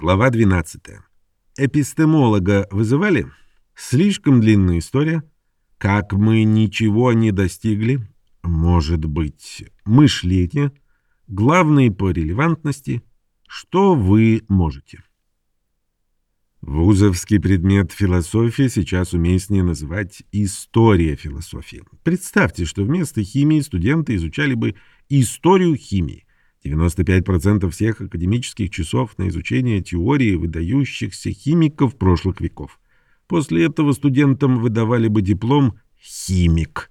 Глава 12. Эпистемолога вызывали? Слишком длинная история. Как мы ничего не достигли? Может быть, мышление? Главные по релевантности? Что вы можете? Вузовский предмет философия сейчас уместнее называть история философии. Представьте, что вместо химии студенты изучали бы историю химии. 95% всех академических часов на изучение теории выдающихся химиков прошлых веков. После этого студентам выдавали бы диплом «химик».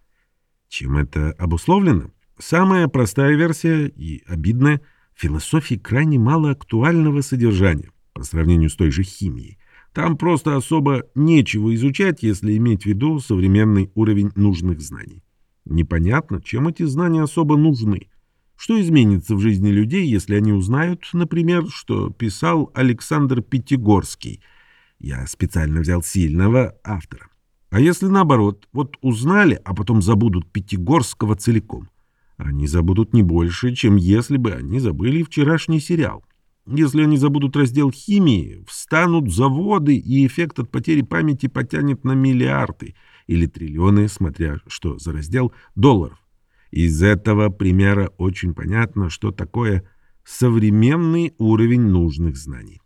Чем это обусловлено? Самая простая версия и обидная – философии крайне мало актуального содержания по сравнению с той же химией. Там просто особо нечего изучать, если иметь в виду современный уровень нужных знаний. Непонятно, чем эти знания особо нужны. Что изменится в жизни людей, если они узнают, например, что писал Александр Пятигорский? Я специально взял сильного автора. А если наоборот, вот узнали, а потом забудут Пятигорского целиком? Они забудут не больше, чем если бы они забыли вчерашний сериал. Если они забудут раздел химии, встанут заводы, и эффект от потери памяти потянет на миллиарды или триллионы, смотря что за раздел, долларов. Из этого примера очень понятно, что такое современный уровень нужных знаний.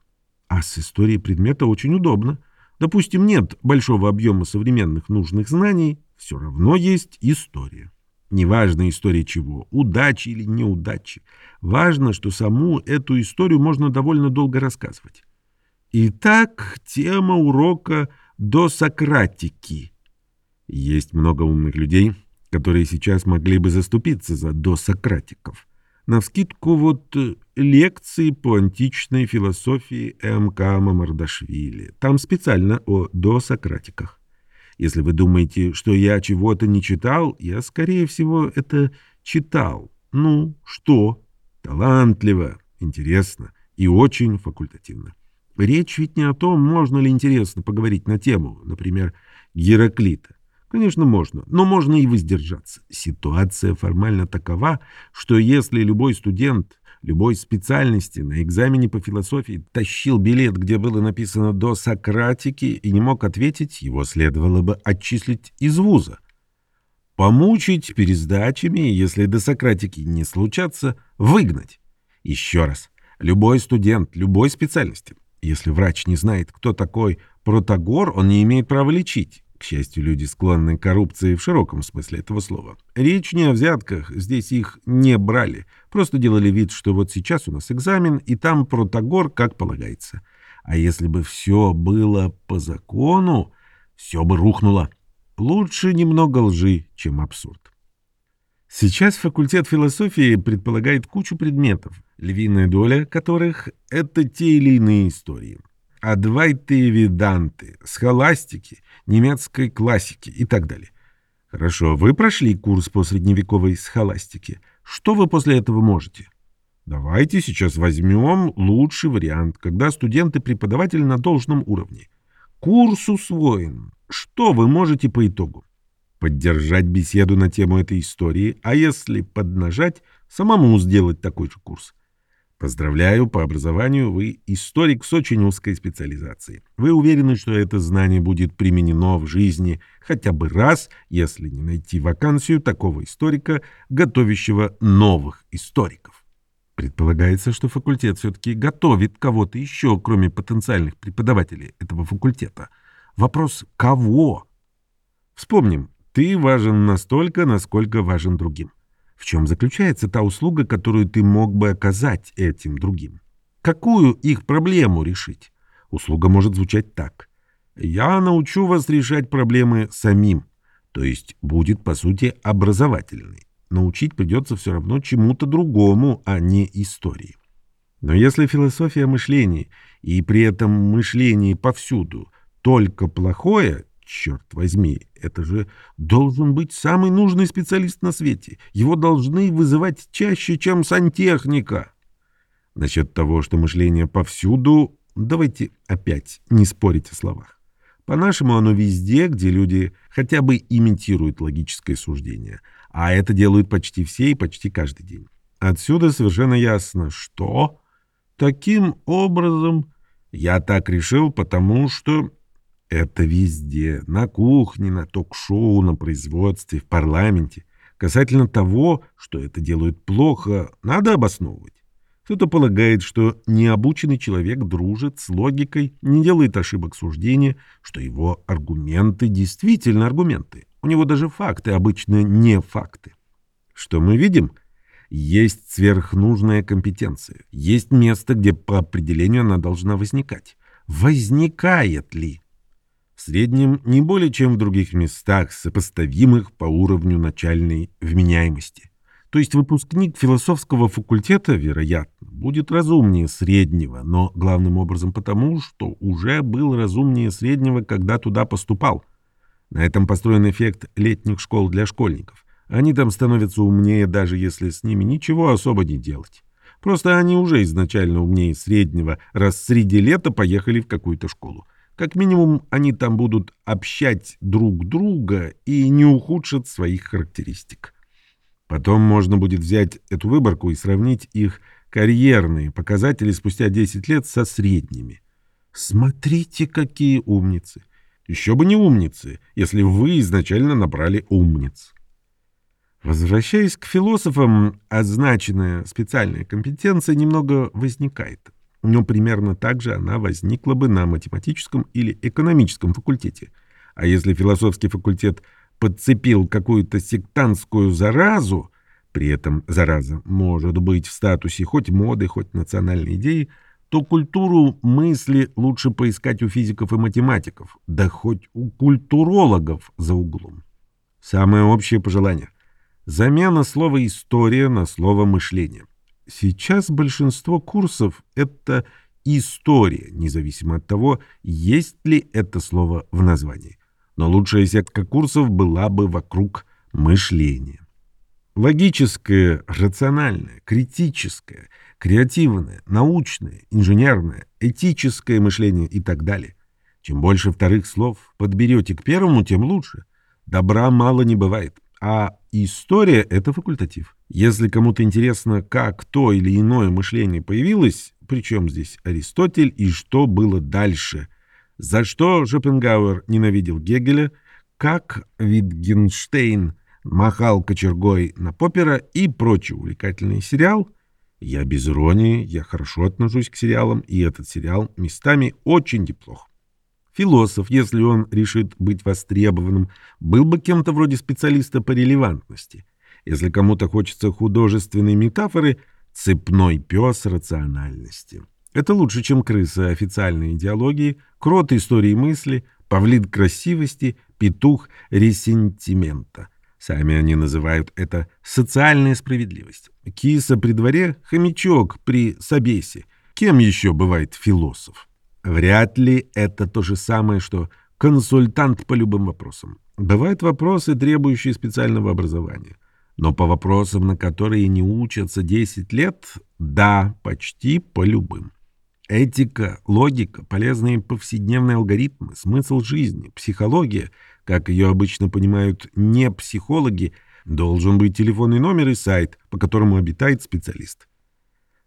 А с историей предмета очень удобно. Допустим, нет большого объема современных нужных знаний, все равно есть история. Неважно история чего, удачи или неудачи. Важно, что саму эту историю можно довольно долго рассказывать. Итак, тема урока до Сократики. Есть много умных людей, которые сейчас могли бы заступиться за досократиков. Навскидку вот э, лекции по античной философии М.К. Мамардашвили. Там специально о досократиках. Если вы думаете, что я чего-то не читал, я, скорее всего, это читал. Ну, что? Талантливо, интересно и очень факультативно. Речь ведь не о том, можно ли интересно поговорить на тему, например, Гераклита. Конечно, можно, но можно и воздержаться. Ситуация формально такова, что если любой студент любой специальности на экзамене по философии тащил билет, где было написано «до Сократики» и не мог ответить, его следовало бы отчислить из вуза. Помучить пересдачами, если до Сократики не случатся, выгнать. Еще раз, любой студент, любой специальности, если врач не знает, кто такой Протагор, он не имеет права лечить. К счастью, люди склонны к коррупции в широком смысле этого слова. Речь не о взятках, здесь их не брали. Просто делали вид, что вот сейчас у нас экзамен, и там протагор, как полагается. А если бы все было по закону, все бы рухнуло. Лучше немного лжи, чем абсурд. Сейчас факультет философии предполагает кучу предметов, львиная доля которых — это те или иные истории. Адвайты Веданты, схоластики, немецкой классики и так далее. Хорошо, вы прошли курс по средневековой схоластике. Что вы после этого можете? Давайте сейчас возьмем лучший вариант, когда студент и на должном уровне. Курс усвоен. Что вы можете по итогу? Поддержать беседу на тему этой истории, а если поднажать, самому сделать такой же курс. Поздравляю, по образованию вы историк с очень узкой специализацией. Вы уверены, что это знание будет применено в жизни хотя бы раз, если не найти вакансию такого историка, готовящего новых историков. Предполагается, что факультет все-таки готовит кого-то еще, кроме потенциальных преподавателей этого факультета. Вопрос «кого?» Вспомним, ты важен настолько, насколько важен другим. В чем заключается та услуга, которую ты мог бы оказать этим другим? Какую их проблему решить? Услуга может звучать так. Я научу вас решать проблемы самим, то есть будет, по сути, образовательной. Научить придется все равно чему-то другому, а не истории. Но если философия мышления, и при этом мышление повсюду, только плохое, Черт возьми, это же должен быть самый нужный специалист на свете. Его должны вызывать чаще, чем сантехника. Насчет того, что мышление повсюду, давайте опять не спорить о словах. По-нашему, оно везде, где люди хотя бы имитируют логическое суждение. А это делают почти все и почти каждый день. Отсюда совершенно ясно, что таким образом Я так решил, потому что это везде. На кухне, на ток-шоу, на производстве, в парламенте. Касательно того, что это делают плохо, надо обосновывать. Кто-то полагает, что необученный человек дружит с логикой, не делает ошибок суждения, что его аргументы действительно аргументы. У него даже факты обычно не факты. Что мы видим? Есть сверхнужная компетенция. Есть место, где по определению она должна возникать. Возникает ли? Среднем не более чем в других местах, сопоставимых по уровню начальной вменяемости. То есть выпускник философского факультета, вероятно, будет разумнее среднего, но главным образом потому, что уже был разумнее среднего, когда туда поступал. На этом построен эффект летних школ для школьников. Они там становятся умнее, даже если с ними ничего особо не делать. Просто они уже изначально умнее среднего, раз среди лета поехали в какую-то школу. Как минимум, они там будут общать друг друга и не ухудшат своих характеристик. Потом можно будет взять эту выборку и сравнить их карьерные показатели спустя 10 лет со средними. Смотрите, какие умницы! Еще бы не умницы, если вы изначально набрали умниц. Возвращаясь к философам, означенная специальная компетенция немного возникает но примерно так же она возникла бы на математическом или экономическом факультете. А если философский факультет подцепил какую-то сектантскую заразу, при этом зараза может быть в статусе хоть моды, хоть национальной идеи, то культуру мысли лучше поискать у физиков и математиков, да хоть у культурологов за углом. Самое общее пожелание. Замена слова «история» на слово «мышление». Сейчас большинство курсов — это история, независимо от того, есть ли это слово в названии. Но лучшая сетка курсов была бы вокруг мышления. Логическое, рациональное, критическое, креативное, научное, инженерное, этическое мышление и так далее. Чем больше вторых слов подберете к первому, тем лучше. Добра мало не бывает. А история — это факультатив. Если кому-то интересно, как то или иное мышление появилось, причем здесь Аристотель и что было дальше, за что Шопенгауэр ненавидел Гегеля, как Витгенштейн махал кочергой на Поппера и прочий увлекательный сериал, я без иронии, я хорошо отношусь к сериалам, и этот сериал местами очень неплох. Философ, если он решит быть востребованным, был бы кем-то вроде специалиста по релевантности. Если кому-то хочется художественной метафоры, цепной пес рациональности. Это лучше, чем крыса официальной идеологии, крот истории мысли, павлин красивости, петух ресентимента. Сами они называют это социальная справедливость. Киса при дворе, хомячок при собесе. Кем еще бывает философ? Вряд ли это то же самое, что консультант по любым вопросам. Бывают вопросы, требующие специального образования. Но по вопросам, на которые не учатся 10 лет, да, почти по любым. Этика, логика, полезные повседневные алгоритмы, смысл жизни, психология, как ее обычно понимают не психологи, должен быть телефонный номер и сайт, по которому обитает специалист.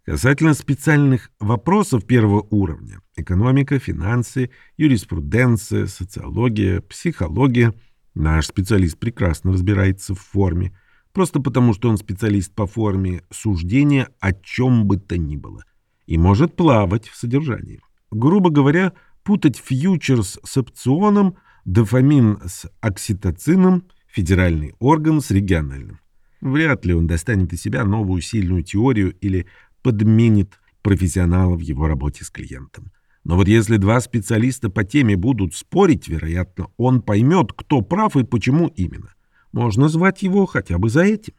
Касательно специальных вопросов первого уровня – экономика, финансы, юриспруденция, социология, психология – наш специалист прекрасно разбирается в форме, просто потому что он специалист по форме суждения о чем бы то ни было и может плавать в содержании. Грубо говоря, путать фьючерс с опционом, дофамин с окситоцином, федеральный орган с региональным. Вряд ли он достанет из себя новую сильную теорию или подменит профессионала в его работе с клиентом. Но вот если два специалиста по теме будут спорить, вероятно, он поймет, кто прав и почему именно. Можно звать его хотя бы за этим.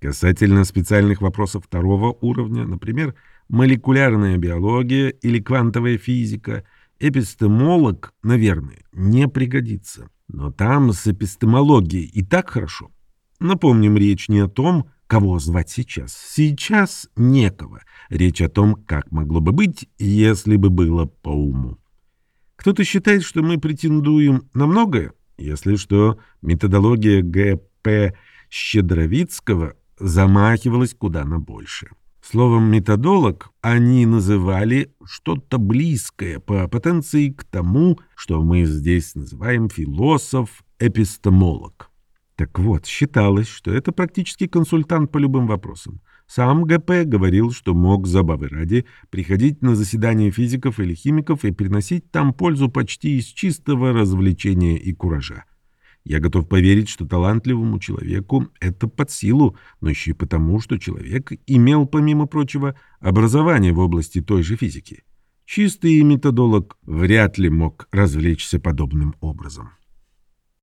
Касательно специальных вопросов второго уровня, например, молекулярная биология или квантовая физика, эпистемолог, наверное, не пригодится. Но там с эпистемологией и так хорошо. Напомним, речь не о том, Кого звать сейчас? Сейчас некого. Речь о том, как могло бы быть, если бы было по уму. Кто-то считает, что мы претендуем на многое, если что, методология Г.П. Щедровицкого замахивалась куда на больше. Словом «методолог» они называли что-то близкое по потенции к тому, что мы здесь называем философ-эпистемолог. Так вот, считалось, что это практически консультант по любым вопросам. Сам ГП говорил, что мог забавы ради приходить на заседания физиков или химиков и приносить там пользу почти из чистого развлечения и куража. Я готов поверить, что талантливому человеку это под силу, но еще и потому, что человек имел, помимо прочего, образование в области той же физики. Чистый методолог вряд ли мог развлечься подобным образом.